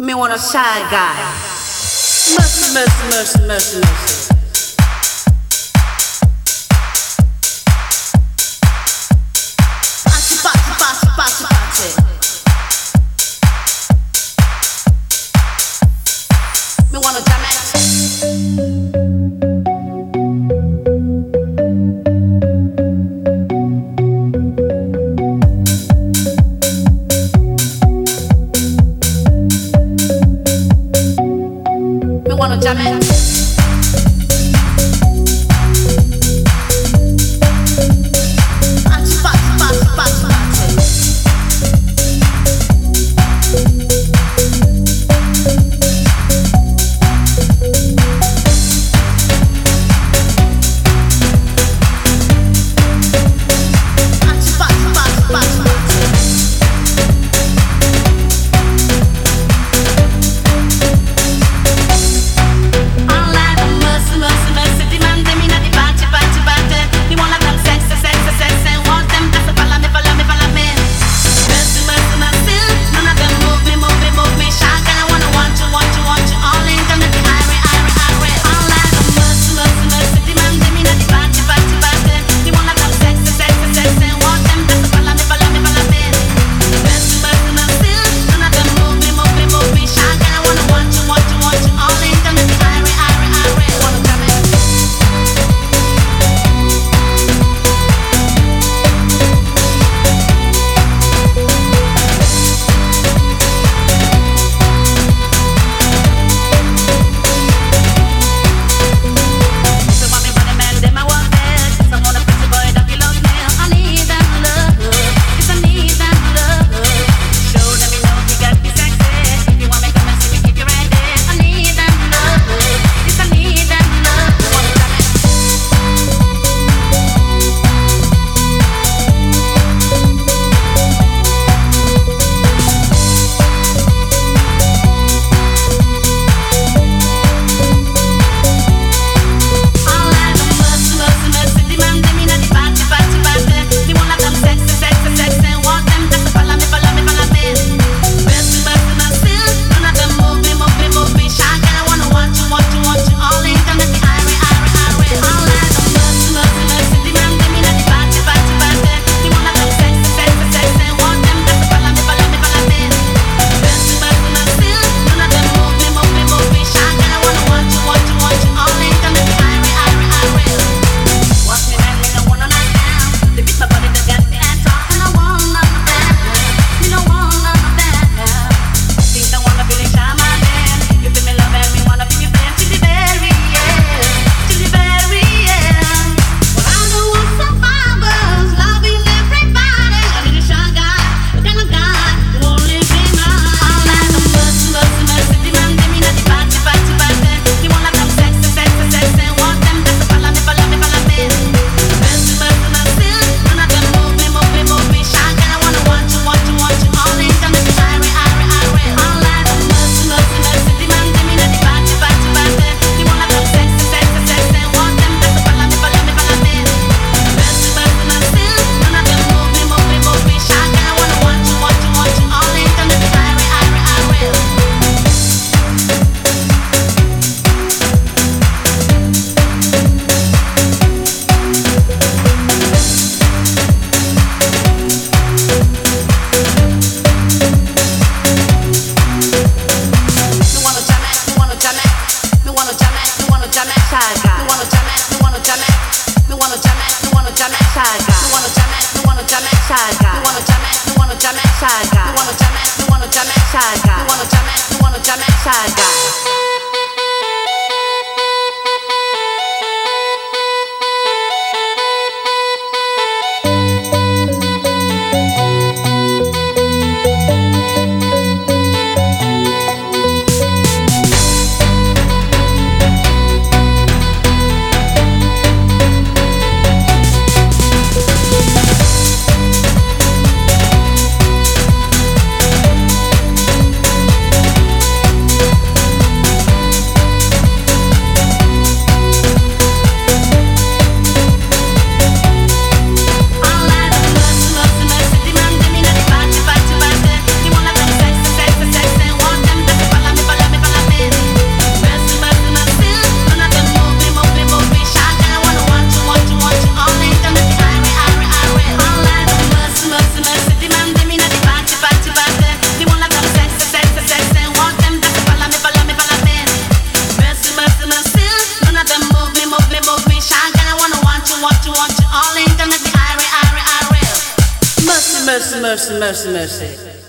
Me want a shy guy. Mercy, mercy, mercy, mercy, mercy. wanna jam it. side guy. You wanna jam it. you wanna jam it. side guy. to watch all in the Mercy, mercy, mercy, mercy, mercy.